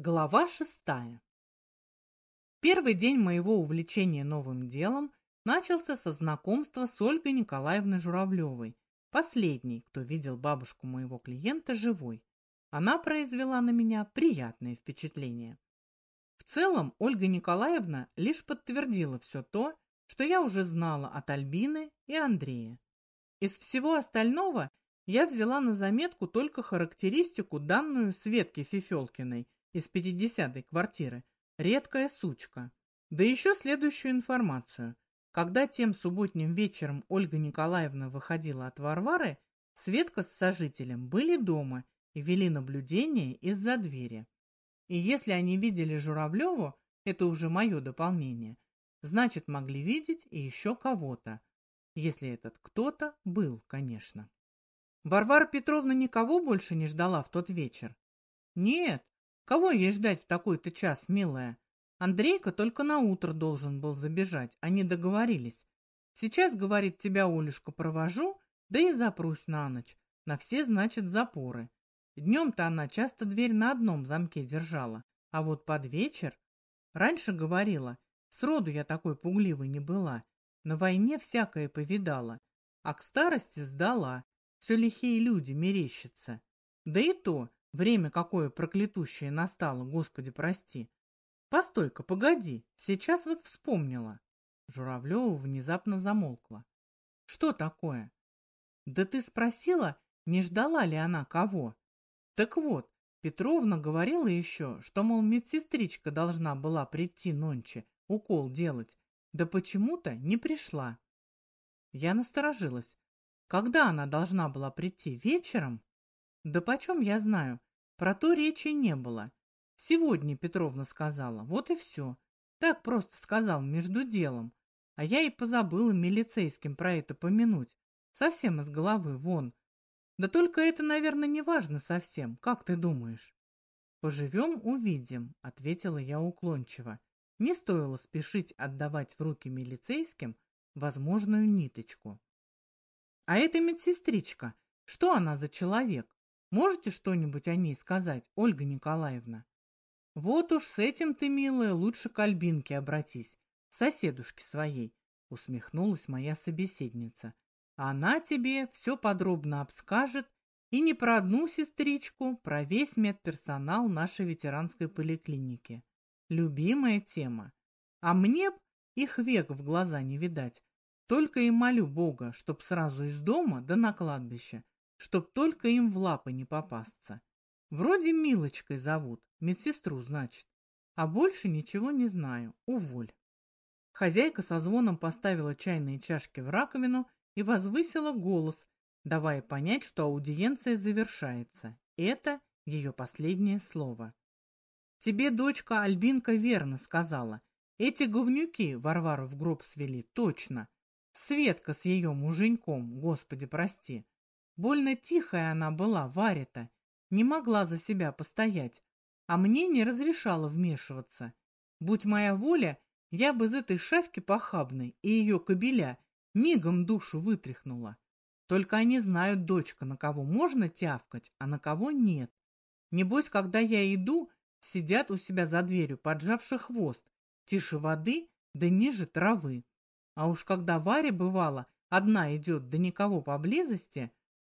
Глава шестая. Первый день моего увлечения новым делом начался со знакомства с Ольгой Николаевной Журавлевой, последней, кто видел бабушку моего клиента живой. Она произвела на меня приятное впечатление. В целом, Ольга Николаевна лишь подтвердила все то, что я уже знала от Альбины и Андрея. Из всего остального я взяла на заметку только характеристику, данную Светке Фифелкиной – из 50-й квартиры, редкая сучка. Да еще следующую информацию. Когда тем субботним вечером Ольга Николаевна выходила от Варвары, Светка с сожителем были дома и вели наблюдение из-за двери. И если они видели Журавлеву, это уже мое дополнение, значит, могли видеть и еще кого-то. Если этот кто-то был, конечно. Варвара Петровна никого больше не ждала в тот вечер? Нет, Кого ей ждать в такой-то час, милая? Андрейка только на утро должен был забежать, они договорились. Сейчас, говорит, тебя, Олюшка, провожу, да и запрусь на ночь. На все, значит, запоры. Днем-то она часто дверь на одном замке держала, а вот под вечер... Раньше говорила, сроду я такой пугливой не была. На войне всякое повидала, а к старости сдала. Все лихие люди мерещатся. Да и то, Время какое проклятущее настало, Господи, прости. Постой-ка, погоди, сейчас вот вспомнила. Журавлева внезапно замолкла. Что такое? Да ты спросила, не ждала ли она кого? Так вот, Петровна говорила еще, что, мол, медсестричка должна была прийти нонче, укол делать, да почему-то не пришла. Я насторожилась. Когда она должна была прийти? Вечером? Да почем я знаю? Про то речи не было. Сегодня Петровна сказала, вот и все. Так просто сказал между делом. А я и позабыла милицейским про это помянуть. Совсем из головы вон. Да только это, наверное, не важно совсем. Как ты думаешь? Поживем, увидим, ответила я уклончиво. Не стоило спешить отдавать в руки милицейским возможную ниточку. А эта медсестричка, что она за человек? Можете что-нибудь о ней сказать, Ольга Николаевна? Вот уж с этим ты, милая, лучше к Альбинке обратись, соседушке своей, усмехнулась моя собеседница. Она тебе все подробно обскажет и не про одну сестричку, про весь медперсонал нашей ветеранской поликлиники. Любимая тема. А мне б их век в глаза не видать. Только и молю Бога, чтоб сразу из дома да на кладбище чтоб только им в лапы не попасться. Вроде Милочкой зовут, медсестру, значит. А больше ничего не знаю, уволь. Хозяйка со звоном поставила чайные чашки в раковину и возвысила голос, давая понять, что аудиенция завершается. Это ее последнее слово. «Тебе дочка Альбинка верно сказала. Эти говнюки Варвару в гроб свели, точно. Светка с ее муженьком, господи прости. Больно тихая она была, Варя-то, не могла за себя постоять, а мне не разрешала вмешиваться. Будь моя воля, я бы из этой шавки похабной и ее кобеля мигом душу вытряхнула. Только они знают, дочка, на кого можно тявкать, а на кого нет. Небось, когда я иду, сидят у себя за дверью, поджавши хвост, тише воды, да ниже травы. А уж когда Варя, бывала, одна идет, да никого поблизости,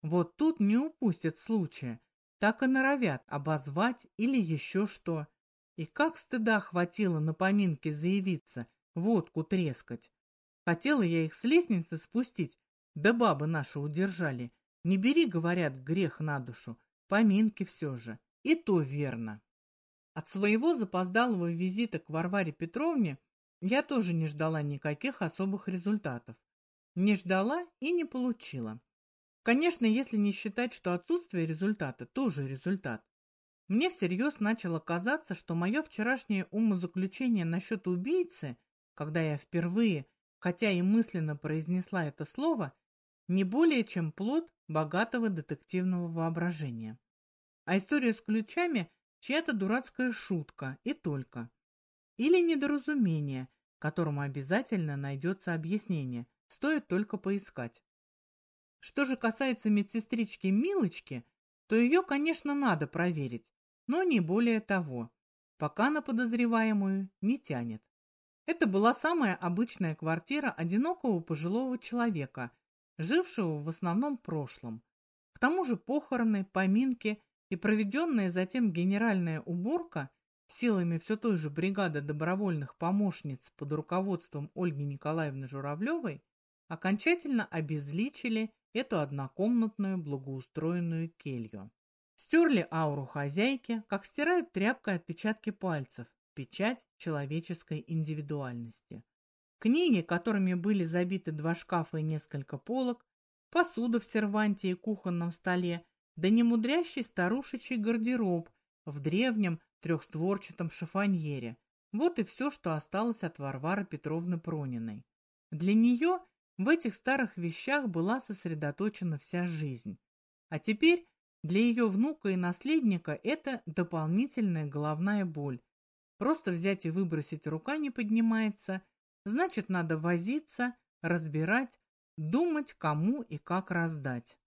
вот тут не упустят случая, так и норовят обозвать или еще что. И как стыда хватило на поминке заявиться, водку трескать. Хотела я их с лестницы спустить, да бабы наши удержали. Не бери, говорят, грех на душу, поминки все же. И то верно. От своего запоздалого визита к Варваре Петровне я тоже не ждала никаких особых результатов. Не ждала и не получила. Конечно, если не считать, что отсутствие результата тоже результат. Мне всерьез начало казаться, что мое вчерашнее умозаключение насчет убийцы, когда я впервые, хотя и мысленно произнесла это слово, не более чем плод богатого детективного воображения. А история с ключами – чья-то дурацкая шутка и только. Или недоразумение, которому обязательно найдется объяснение, стоит только поискать. Что же касается медсестрички Милочки, то ее, конечно, надо проверить, но не более того. пока на подозреваемую не тянет. Это была самая обычная квартира одинокого пожилого человека, жившего в основном прошлом. К тому же похороны, поминки и проведенная затем генеральная уборка силами все той же бригады добровольных помощниц под руководством Ольги Николаевны Журавлевой окончательно обезличили эту однокомнатную благоустроенную келью. Стерли ауру хозяйки, как стирают тряпкой отпечатки пальцев, печать человеческой индивидуальности. Книги, которыми были забиты два шкафа и несколько полок, посуда в серванте и кухонном столе, да немудрящий старушечий гардероб в древнем трехстворчатом шифоньере. Вот и все, что осталось от Варвары Петровны Прониной. Для нее в этих старых вещах была сосредоточена вся жизнь. А теперь для ее внука и наследника это дополнительная головная боль. Просто взять и выбросить рука не поднимается, значит, надо возиться, разбирать, думать, кому и как раздать.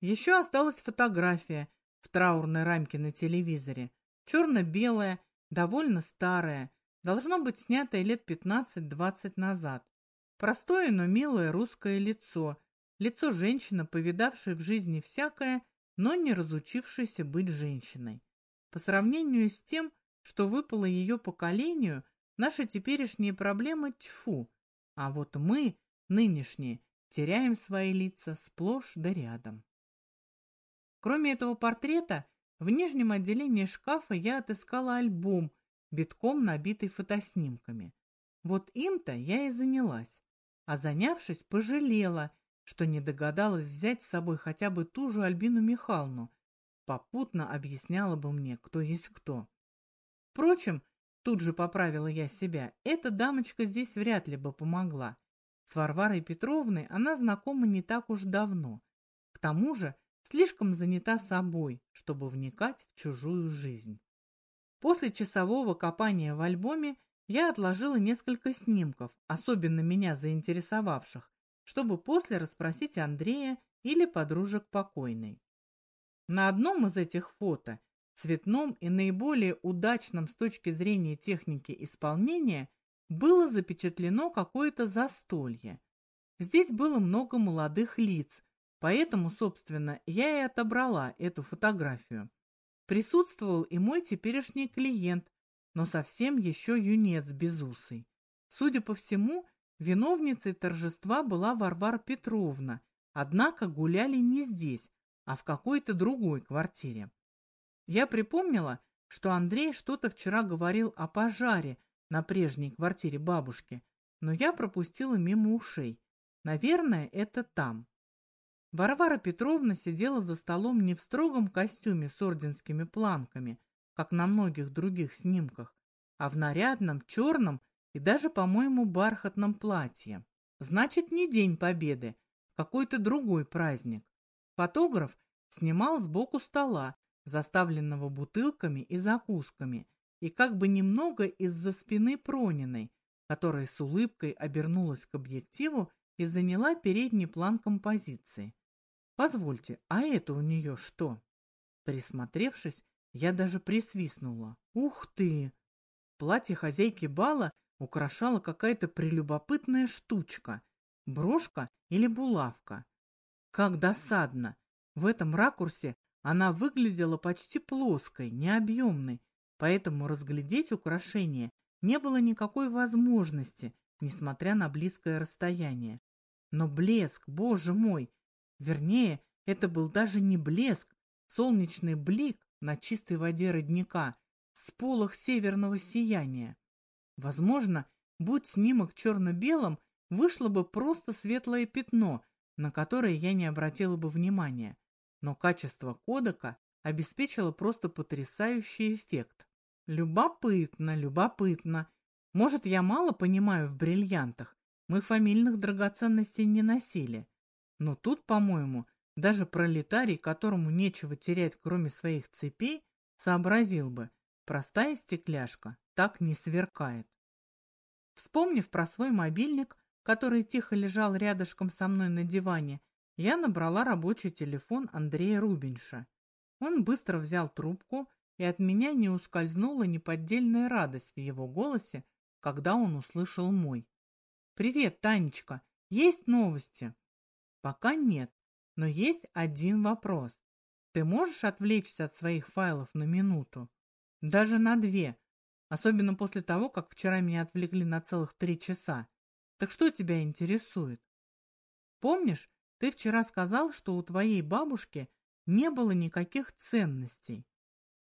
Еще осталась фотография в траурной рамке на телевизоре. Черно-белая, довольно старая, должно быть снятая лет 15-20 назад. Простое, но милое русское лицо. Лицо женщины, повидавшей в жизни всякое, но не разучившейся быть женщиной. По сравнению с тем, что выпало ее поколению, наши теперешние проблемы тьфу, а вот мы, нынешние, теряем свои лица сплошь да рядом. Кроме этого портрета, в нижнем отделении шкафа я отыскала альбом, битком набитый фотоснимками. Вот им-то я и занялась. А занявшись, пожалела, что не догадалась взять с собой хотя бы ту же Альбину Михайловну. Попутно объясняла бы мне, кто есть кто. Впрочем, тут же поправила я себя, эта дамочка здесь вряд ли бы помогла. С Варварой Петровной она знакома не так уж давно. К тому же слишком занята собой, чтобы вникать в чужую жизнь. После часового копания в альбоме я отложила несколько снимков, особенно меня заинтересовавших, чтобы после расспросить Андрея или подружек покойной. На одном из этих фото, цветном и наиболее удачном с точки зрения техники исполнения, было запечатлено какое-то застолье. Здесь было много молодых лиц, поэтому, собственно, я и отобрала эту фотографию. Присутствовал и мой теперешний клиент, но совсем еще юнец безусый. Судя по всему, виновницей торжества была Варвара Петровна, однако гуляли не здесь, а в какой-то другой квартире. Я припомнила, что Андрей что-то вчера говорил о пожаре, на прежней квартире бабушки, но я пропустила мимо ушей. Наверное, это там. Варвара Петровна сидела за столом не в строгом костюме с орденскими планками, как на многих других снимках, а в нарядном, черном и даже, по-моему, бархатном платье. Значит, не День Победы, какой-то другой праздник. Фотограф снимал сбоку стола, заставленного бутылками и закусками, и как бы немного из-за спины Прониной, которая с улыбкой обернулась к объективу и заняла передний план композиции. «Позвольте, а это у нее что?» Присмотревшись, я даже присвистнула. «Ух ты!» Платье хозяйки бала украшала какая-то прелюбопытная штучка. Брошка или булавка. Как досадно! В этом ракурсе она выглядела почти плоской, необъемной, поэтому разглядеть украшение не было никакой возможности, несмотря на близкое расстояние. Но блеск, боже мой! Вернее, это был даже не блеск, солнечный блик на чистой воде родника, с полох северного сияния. Возможно, будь снимок черно-белым, вышло бы просто светлое пятно, на которое я не обратила бы внимания. Но качество кодека обеспечило просто потрясающий эффект. Любопытно, любопытно. Может, я мало понимаю в бриллиантах. Мы фамильных драгоценностей не носили. Но тут, по-моему, даже пролетарий, которому нечего терять, кроме своих цепей, сообразил бы, простая стекляшка так не сверкает. Вспомнив про свой мобильник, который тихо лежал рядышком со мной на диване, я набрала рабочий телефон Андрея Рубинша. Он быстро взял трубку и от меня не ускользнула неподдельная радость в его голосе, когда он услышал мой. «Привет, Танечка! Есть новости?» «Пока нет, но есть один вопрос. Ты можешь отвлечься от своих файлов на минуту? Даже на две, особенно после того, как вчера меня отвлекли на целых три часа. Так что тебя интересует? Помнишь, ты вчера сказал, что у твоей бабушки не было никаких ценностей.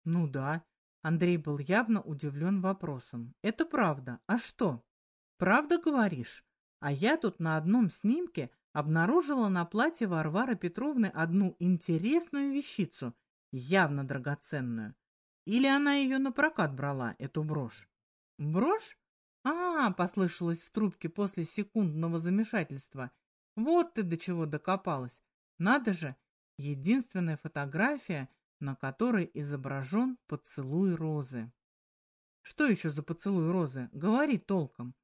Ну да, Андрей был явно удивлен вопросом. Это правда. А что? Правда говоришь? А я тут на одном снимке обнаружила на платье Варвары Петровны одну интересную вещицу, явно драгоценную. Или она ее на прокат брала, эту брошь? Брошь? А, послышалось в трубке после секундного замешательства. Вот ты до чего докопалась. Надо же, единственная фотография — на которой изображен поцелуй розы. Что еще за поцелуй розы? Говори толком.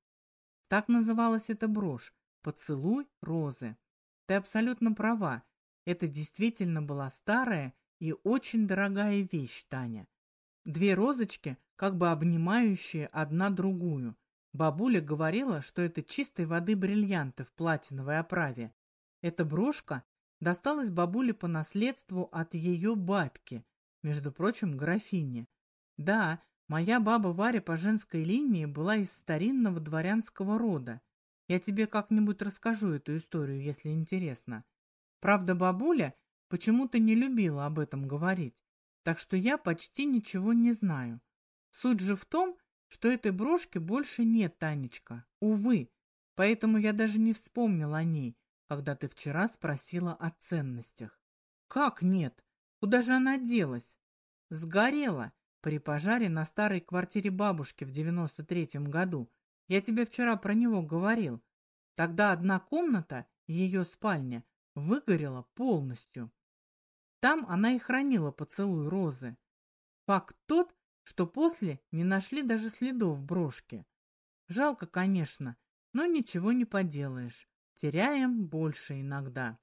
Так называлась эта брошь «Поцелуй розы». Ты абсолютно права. Это действительно была старая и очень дорогая вещь, Таня. Две розочки, как бы обнимающие одна другую. Бабуля говорила, что это чистой воды бриллианты в платиновой оправе. Эта брошка досталась бабуле по наследству от ее бабки, между прочим, графине. Да, моя баба Варя по женской линии была из старинного дворянского рода. Я тебе как-нибудь расскажу эту историю, если интересно. Правда, бабуля почему-то не любила об этом говорить, так что я почти ничего не знаю. Суть же в том, что этой брошки больше нет, Танечка, увы, поэтому я даже не вспомнил о ней, когда ты вчера спросила о ценностях. Как нет? Куда же она делась? Сгорела при пожаре на старой квартире бабушки в девяносто третьем году. Я тебе вчера про него говорил. Тогда одна комната, ее спальня, выгорела полностью. Там она и хранила поцелуй розы. Факт тот, что после не нашли даже следов брошки. Жалко, конечно, но ничего не поделаешь теряем больше иногда.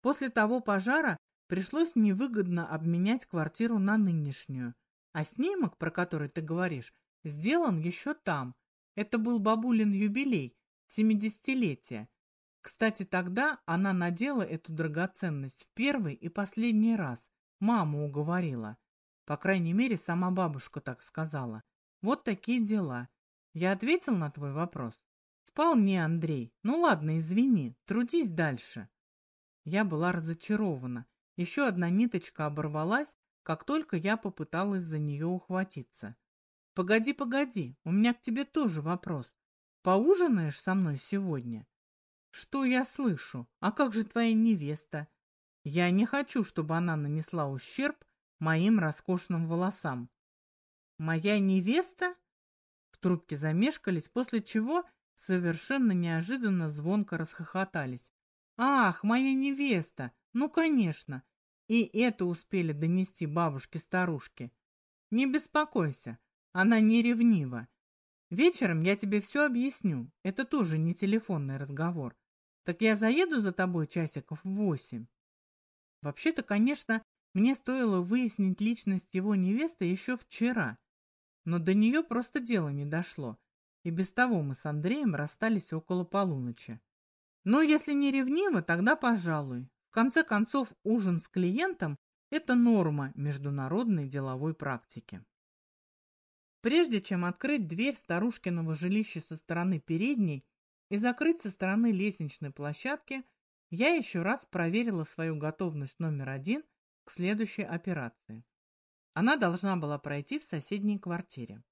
После того пожара пришлось невыгодно обменять квартиру на нынешнюю, а снимок, про который ты говоришь, сделан еще там. Это был бабулин юбилей, семидесятилетие. Кстати, тогда она надела эту драгоценность в первый и последний раз. Мама уговорила. По крайней мере, сама бабушка так сказала. Вот такие дела. Я ответил на твой вопрос? Вполне, Андрей. Ну ладно, извини, трудись дальше. Я была разочарована. Еще одна ниточка оборвалась, как только я попыталась за нее ухватиться. Погоди, погоди, у меня к тебе тоже вопрос. Поужинаешь со мной сегодня? Что я слышу? А как же твоя невеста? Я не хочу, чтобы она нанесла ущерб моим роскошным волосам. Моя невеста? В трубке замешкались, после чего совершенно неожиданно звонко расхохотались. «Ах, моя невеста! Ну, конечно!» И это успели донести бабушке-старушке. «Не беспокойся, она не ревнива. Вечером я тебе все объясню, это тоже не телефонный разговор. Так я заеду за тобой часиков в восемь». Вообще-то, конечно, мне стоило выяснить личность его невесты еще вчера, но до нее просто дело не дошло. И без того мы с Андреем расстались около полуночи. Но если не ревниво, тогда пожалуй. В конце концов, ужин с клиентом – это норма международной деловой практики. Прежде чем открыть дверь старушкиного жилища со стороны передней и закрыть со стороны лестничной площадки, я еще раз проверила свою готовность номер один к следующей операции. Она должна была пройти в соседней квартире.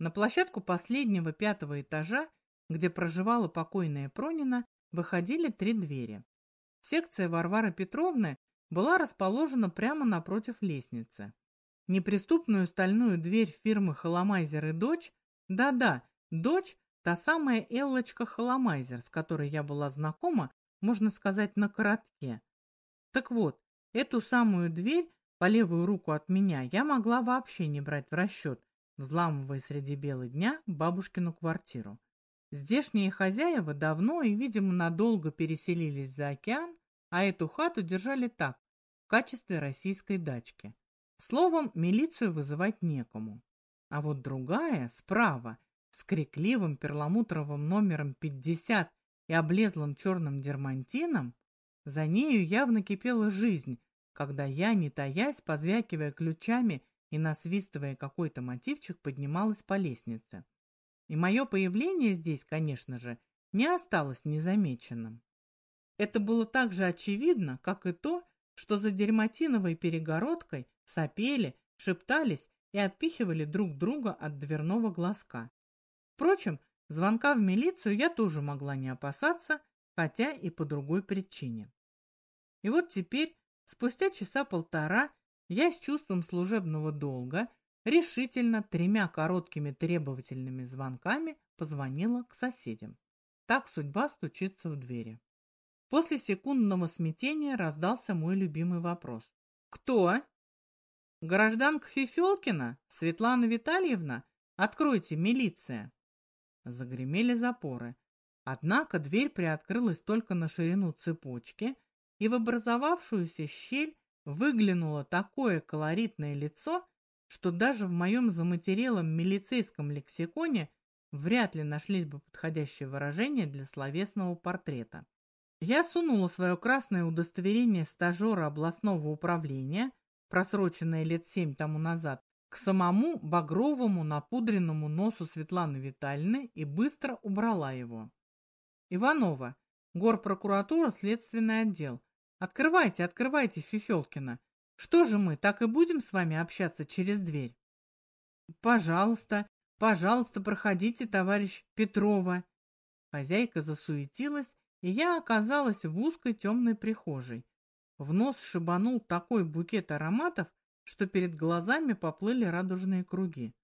На площадку последнего пятого этажа, где проживала покойная Пронина, выходили три двери. Секция Варвары Петровны была расположена прямо напротив лестницы. Неприступную стальную дверь фирмы «Холомайзер и дочь» да-да, дочь – та самая Эллочка Холомайзер, с которой я была знакома, можно сказать, на коротке. Так вот, эту самую дверь по левую руку от меня я могла вообще не брать в расчет, взламывая среди бела дня бабушкину квартиру. Здешние хозяева давно и, видимо, надолго переселились за океан, а эту хату держали так, в качестве российской дачки. Словом, милицию вызывать некому. А вот другая, справа, с крикливым перламутровым номером 50 и облезлым черным дермантином, за нею явно кипела жизнь, когда я, не таясь, позвякивая ключами и насвистывая какой-то мотивчик, поднималась по лестнице. И мое появление здесь, конечно же, не осталось незамеченным. Это было так же очевидно, как и то, что за дерматиновой перегородкой сопели, шептались и отпихивали друг друга от дверного глазка. Впрочем, звонка в милицию я тоже могла не опасаться, хотя и по другой причине. И вот теперь, спустя часа полтора, я с чувством служебного долга решительно тремя короткими требовательными звонками позвонила к соседям. Так судьба стучится в двери. После секундного смятения раздался мой любимый вопрос. «Кто?» «Гражданка Фифелкина? Светлана Витальевна? Откройте, милиция!» Загремели запоры. Однако дверь приоткрылась только на ширину цепочки, и в образовавшуюся щель выглянуло такое колоритное лицо, что даже в моем заматерелом милицейском лексиконе вряд ли нашлись бы подходящие выражения для словесного портрета. Я сунула свое красное удостоверение стажера областного управления, просроченное лет семь тому назад, к самому багровому напудренному носу Светланы Витальевны и быстро убрала его. «Иванова, горпрокуратура, следственный отдел. Открывайте, открывайте, Фифелкина. Что же мы, так и будем с вами общаться через дверь?» «Пожалуйста, пожалуйста, проходите, товарищ Петрова». Хозяйка засуетилась и я оказалась в узкой темной прихожей. В нос шибанул такой букет ароматов, что перед глазами поплыли радужные круги.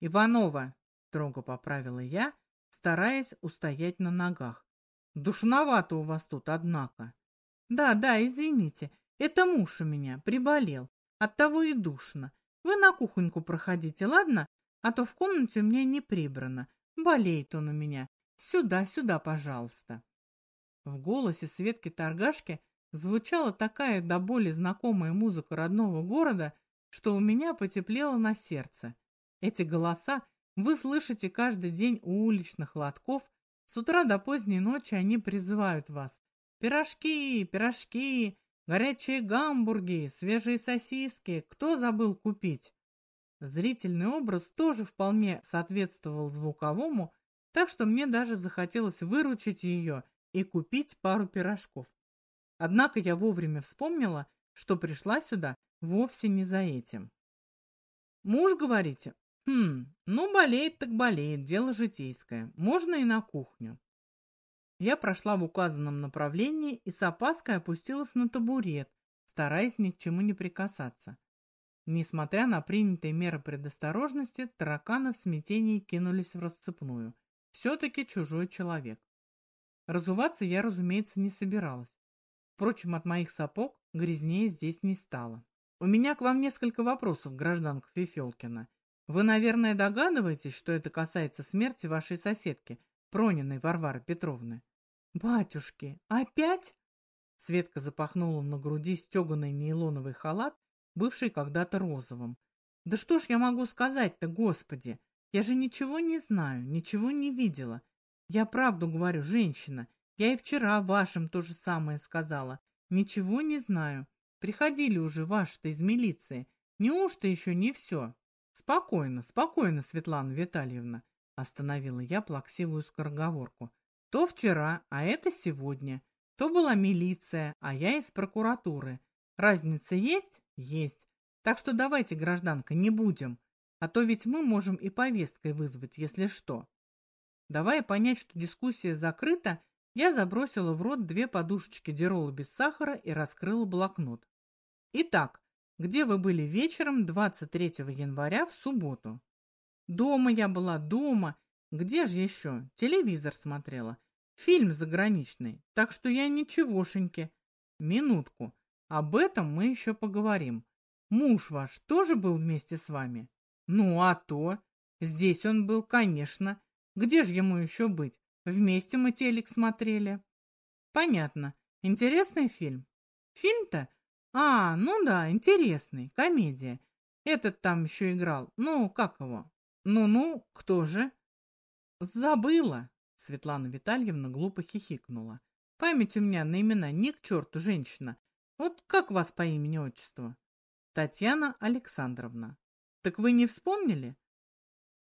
«Иванова!» — строго поправила я, стараясь устоять на ногах. «Душновато у вас тут, однако». «Да, да, извините, это муж у меня, приболел, оттого и душно. Вы на кухоньку проходите, ладно? А то в комнате у меня не прибрано. Болеет он у меня. Сюда, сюда, пожалуйста». В голосе Светки Торгашки звучала такая до боли знакомая музыка родного города, что у меня потеплело на сердце. Эти голоса вы слышите каждый день у уличных лотков. С утра до поздней ночи они призывают вас. Пирожки, пирожки, горячие гамбурги, свежие сосиски. Кто забыл купить? Зрительный образ тоже вполне соответствовал звуковому, так что мне даже захотелось выручить ее и купить пару пирожков. Однако я вовремя вспомнила, что пришла сюда вовсе не за этим. Муж, говорите? Хм, ну болеет так болеет, дело житейское. Можно и на кухню. Я прошла в указанном направлении и с опаской опустилась на табурет, стараясь ни к чему не прикасаться. Несмотря на принятые меры предосторожности, тараканы в смятении кинулись в расцепную. Все-таки чужой человек. Разуваться я, разумеется, не собиралась. Впрочем, от моих сапог грязнее здесь не стало. У меня к вам несколько вопросов, гражданка Фефелкина. Вы, наверное, догадываетесь, что это касается смерти вашей соседки, Прониной Варвары Петровны. Батюшки, опять? Светка запахнула на груди стеганый нейлоновый халат, бывший когда-то розовым. Да что ж я могу сказать-то, господи? Я же ничего не знаю, ничего не видела. Я правду говорю, женщина. Я и вчера вашим то же самое сказала. Ничего не знаю. Приходили уже ваши-то из милиции. Неужто еще не все? Спокойно, спокойно, Светлана Витальевна. Остановила я плаксивую скороговорку. То вчера, а это сегодня. То была милиция, а я из прокуратуры. Разница есть? Есть. Так что давайте, гражданка, не будем. А то ведь мы можем и повесткой вызвать, если что. Давая понять, что дискуссия закрыта, я забросила в рот две подушечки дирола без сахара и раскрыла блокнот. Итак, где вы были вечером 23 января в субботу? Дома я была, дома. Где же еще? Телевизор смотрела. Фильм заграничный. Так что я ничегошеньки. Минутку. Об этом мы еще поговорим. Муж ваш тоже был вместе с вами? Ну, а то. Здесь он был, конечно. Где же ему еще быть? Вместе мы телек смотрели. Понятно. Интересный фильм. Фильм-то? А, ну да, интересный. Комедия. Этот там еще играл. Ну, как его? Ну-ну, кто же? Забыла. Светлана Витальевна глупо хихикнула. Память у меня на имена ни к черту, женщина. Вот как вас по имени-отчеству? Татьяна Александровна. Так вы не вспомнили?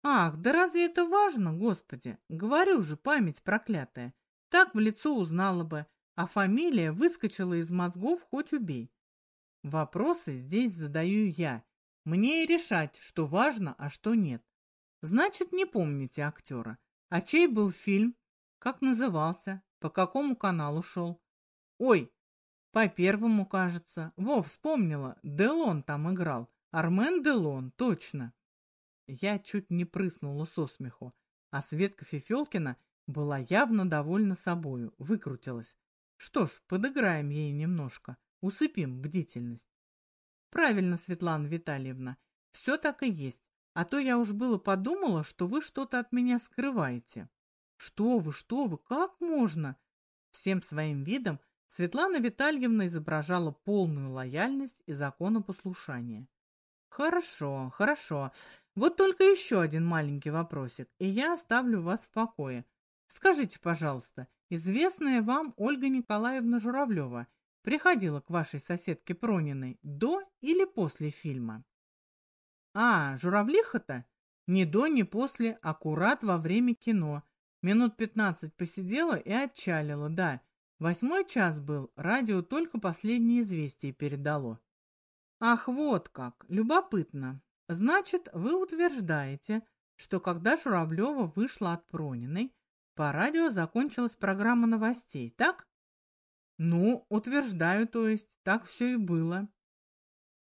Ах, да разве это важно, господи? Говорю же, память проклятая. Так в лицо узнала бы, а фамилия выскочила из мозгов хоть убей. Вопросы здесь задаю я. Мне и решать, что важно, а что нет. Значит, не помните актера. А чей был фильм? Как назывался? По какому каналу шел? Ой, по первому, кажется. Во, вспомнила. Делон там играл. Армен Делон, точно. Я чуть не прыснула со смеху, а Светка Фефелкина была явно довольна собою, выкрутилась. Что ж, подыграем ей немножко, усыпим бдительность. Правильно, Светлана Витальевна, все так и есть. А то я уж было подумала, что вы что-то от меня скрываете. Что вы, что вы, как можно? Всем своим видом Светлана Витальевна изображала полную лояльность и законопослушание. Хорошо, хорошо. Вот только еще один маленький вопросик, и я оставлю вас в покое. Скажите, пожалуйста, известная вам Ольга Николаевна Журавлева приходила к вашей соседке Прониной до или после фильма? А, Журавлиха-то? Ни до, ни после, аккурат во время кино. Минут пятнадцать посидела и отчалила, да. Восьмой час был, радио только последнее известие передало. Ах, вот как, любопытно. Значит, вы утверждаете, что когда Журавлева вышла от Прониной, по радио закончилась программа новостей, так? Ну, утверждаю, то есть, так все и было.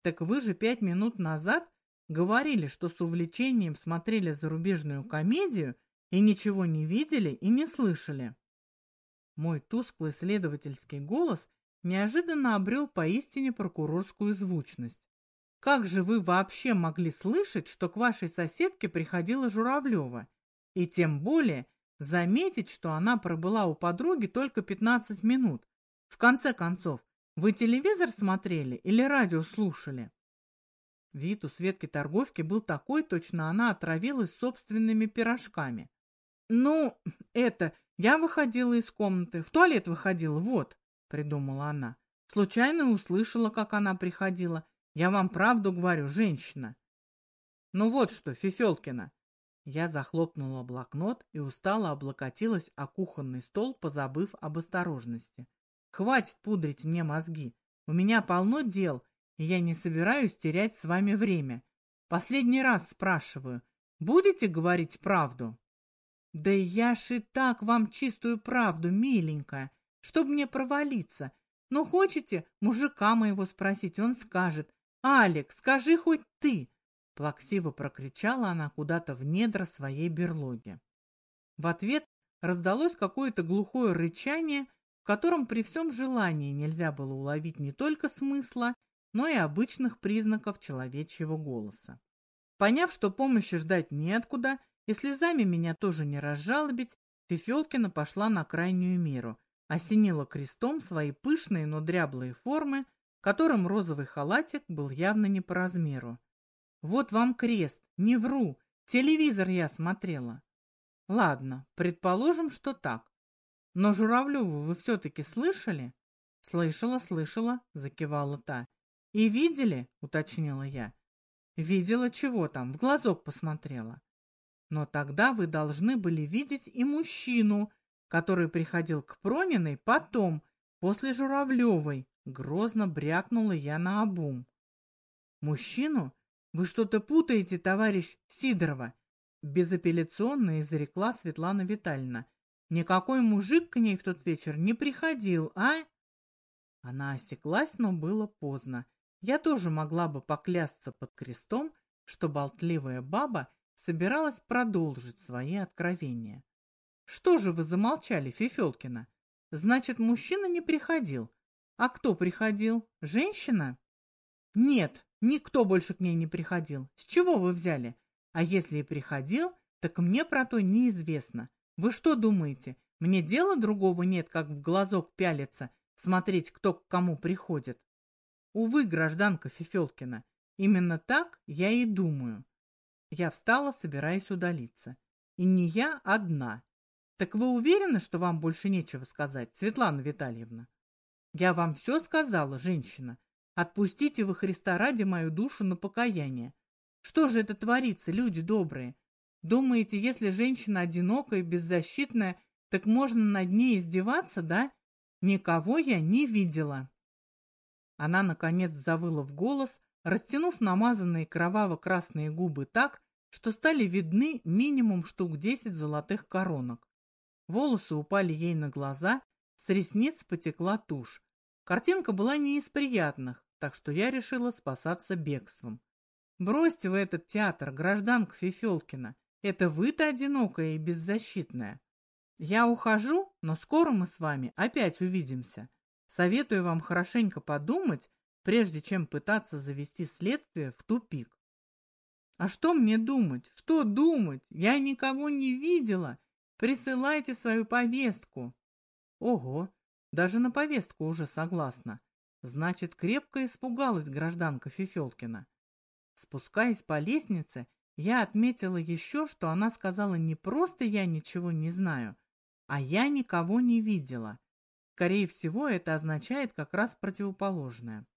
Так вы же пять минут назад говорили, что с увлечением смотрели зарубежную комедию и ничего не видели и не слышали. Мой тусклый следовательский голос неожиданно обрел поистине прокурорскую звучность. Как же вы вообще могли слышать, что к вашей соседке приходила Журавлева? И тем более заметить, что она пробыла у подруги только 15 минут. В конце концов, вы телевизор смотрели или радио слушали? Вид у Светки торговки был такой, точно она отравилась собственными пирожками. «Ну, это, я выходила из комнаты, в туалет выходила, вот», — придумала она. Случайно услышала, как она приходила, я вам правду говорю, женщина. Ну вот что, Фифелкина. Я захлопнула блокнот и устало облокотилась о кухонный стол, позабыв об осторожности. Хватит пудрить мне мозги. У меня полно дел, и я не собираюсь терять с вами время. Последний раз спрашиваю, будете говорить правду? Да я ж и так вам чистую правду, миленькая, чтоб мне провалиться. Но хочете мужика моего спросить, он скажет, «Алик, скажи хоть ты!» Плаксиво прокричала она куда-то в недра своей берлоги. В ответ раздалось какое-то глухое рычание, в котором при всем желании нельзя было уловить не только смысла, но и обычных признаков человечьего голоса. Поняв, что помощи ждать неоткуда, и слезами меня тоже не разжалобить, Фефелкина пошла на крайнюю меру, осенила крестом свои пышные, но дряблые формы, которым розовый халатик был явно не по размеру. Вот вам крест, не вру, телевизор я смотрела. Ладно, предположим, что так. Но Журавлеву вы все-таки слышали? Слышала, слышала, закивала та. И видели, уточнила я. Видела чего там, в глазок посмотрела. Но тогда вы должны были видеть и мужчину, который приходил к Прониной потом, после Журавлевой, Грозно брякнула я на обум. «Мужчину? Вы что-то путаете, товарищ Сидорова!» Безапелляционно изрекла Светлана Витальевна. «Никакой мужик к ней в тот вечер не приходил, а?» Она осеклась, но было поздно. Я тоже могла бы поклясться под крестом, что болтливая баба собиралась продолжить свои откровения. «Что же вы замолчали, Фефелкина? Значит, мужчина не приходил, а кто приходил? Женщина? Нет, никто больше к ней не приходил. С чего вы взяли? А если и приходил, так мне про то неизвестно. Вы что думаете, мне дела другого нет, как в глазок пялиться, смотреть, кто к кому приходит? Увы, гражданка Фефелкина, Именно так я и думаю. Я встала, собираясь удалиться. И не я одна. Так вы уверены, что вам больше нечего сказать, Светлана Витальевна? Я вам все сказала, женщина. Отпустите вы Христа ради мою душу на покаяние. Что же это творится, люди добрые? Думаете, если женщина одинокая беззащитная, так можно над ней издеваться, да? Никого я не видела. Она, наконец, завыла в голос, растянув намазанные кроваво-красные губы так, что стали видны минимум штук десять золотых коронок. Волосы упали ей на глаза, с ресниц потекла тушь. Картинка была не из приятных, так что я решила спасаться бегством. «Бросьте вы этот театр, гражданка Фефелкина. Это вы-то одинокая и беззащитная. Я ухожу, но скоро мы с вами опять увидимся. Советую вам хорошенько подумать, прежде чем пытаться завести следствие в тупик. А что мне думать? Что думать? Я никого не видела. Присылайте свою повестку. Ого, даже на повестку уже согласна. Значит, крепко испугалась гражданка Фефелкина. Спускаясь по лестнице, я отметила еще, что она сказала не просто «я ничего не знаю», а «я никого не видела». Скорее всего, это означает как раз противоположное.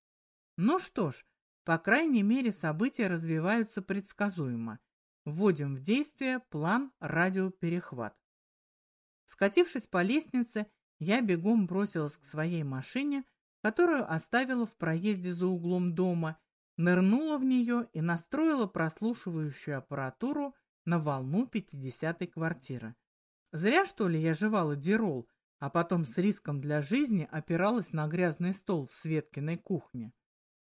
Ну что ж, по крайней мере, события развиваются предсказуемо. Вводим в действие план радиоперехват. Скатившись по лестнице, я бегом бросилась к своей машине, которую оставила в проезде за углом дома, нырнула в нее и настроила прослушивающую аппаратуру на волну 50-й квартиры. Зря, что ли, я жевала дирол, а потом с риском для жизни опиралась на грязный стол в Светкиной кухне.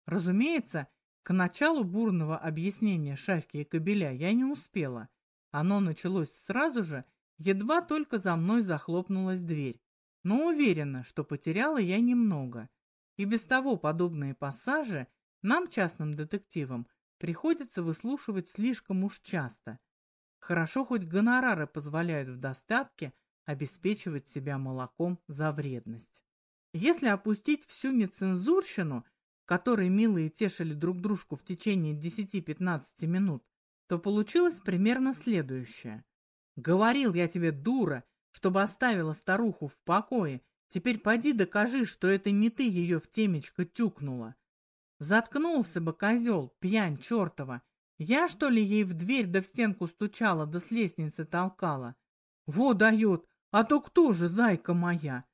Разумеется, к началу бурного объяснения Шавки и Кобеля я не успела. Оно началось сразу же, едва только за мной захлопнулась дверь. Но уверена, что потеряла я немного. И без того подобные пассажи нам, частным детективам, приходится выслушивать слишком уж часто. Хорошо хоть гонорары позволяют в достатке обеспечивать себя молоком за вредность. Если опустить всю нецензурщину, которой милые тешили друг дружку в течение 10-15 минут, то получилось примерно следующее. «Говорил я тебе, дура, чтобы оставила старуху в покое, Теперь поди докажи, что это не ты ее в темечко тюкнула. Заткнулся бы козел, пьянь чертова. Я, что ли, ей в дверь да в стенку стучала, да с лестницы толкала? Во дает, а то кто же, зайка моя?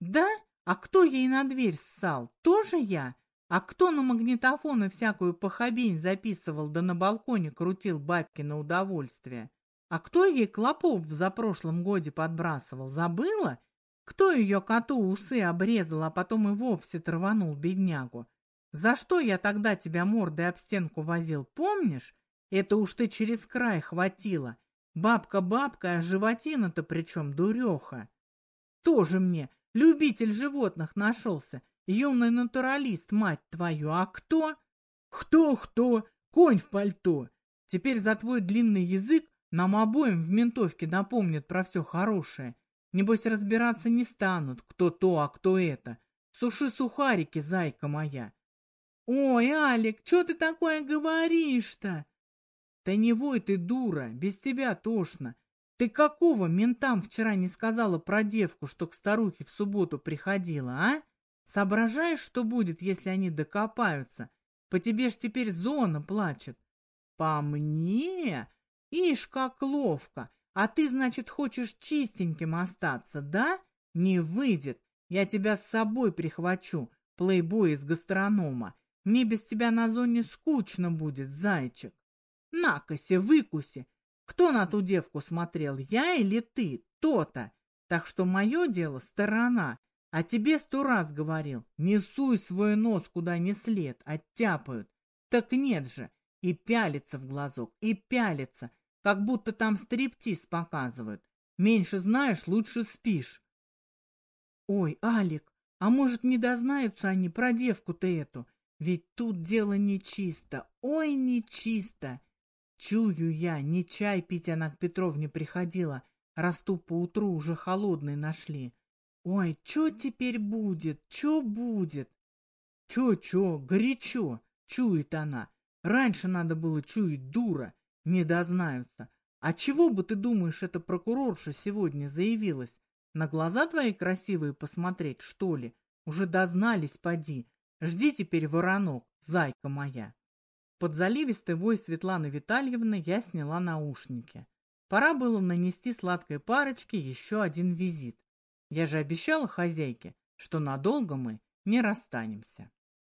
Да? А кто ей на дверь ссал? Тоже я? А кто на магнитофоны всякую похабень записывал, да на балконе крутил бабки на удовольствие? А кто ей клопов в запрошлом годе подбрасывал? Забыла? Кто ее коту усы обрезал, а потом и вовсе траванул беднягу? За что я тогда тебя мордой об стенку возил, помнишь? Это уж ты через край хватило. Бабка-бабка, а животина-то причем дуреха. Тоже мне любитель животных нашелся, юный натуралист, мать твою, а кто? Кто-кто? Конь в пальто. Теперь за твой длинный язык нам обоим в ментовке напомнят про все хорошее. Небось, разбираться не станут, кто то, а кто это. Суши сухарики, зайка моя. Ой, Алик, что ты такое говоришь-то? Да не вой ты, дура, без тебя тошно. Ты какого ментам вчера не сказала про девку, что к старухе в субботу приходила, а? Соображаешь, что будет, если они докопаются? По тебе ж теперь зона плачет. По мне? Ишь, как ловко. А ты, значит, хочешь чистеньким остаться, да? Не выйдет. Я тебя с собой прихвачу, плейбой из гастронома. Мне без тебя на зоне скучно будет, зайчик. Накоси, выкуси. Кто на ту девку смотрел, я или ты? То-то. Так что мое дело сторона. А тебе сто раз говорил, не суй свой нос куда не след, оттяпают. Так нет же, и пялится в глазок, и пялится, как будто там стриптиз показывают. Меньше знаешь, лучше спишь. Ой, Алик, а может, не дознаются они про девку-то эту? Ведь тут дело нечисто, ой, нечисто. Чую я, не чай пить она к Петровне приходила, раз ту поутру уже холодный нашли. Ой, что теперь будет, что будет? Чё-чё, горячо, чует она. Раньше надо было чуять, дура, не дознаются. А чего бы ты думаешь, эта прокурорша сегодня заявилась? На глаза твои красивые посмотреть, что ли? Уже дознались, поди. Жди теперь воронок, зайка моя. Под заливистый вой Светланы Витальевны я сняла наушники. Пора было нанести сладкой парочке еще один визит. Я же обещала хозяйке, что надолго мы не расстанемся.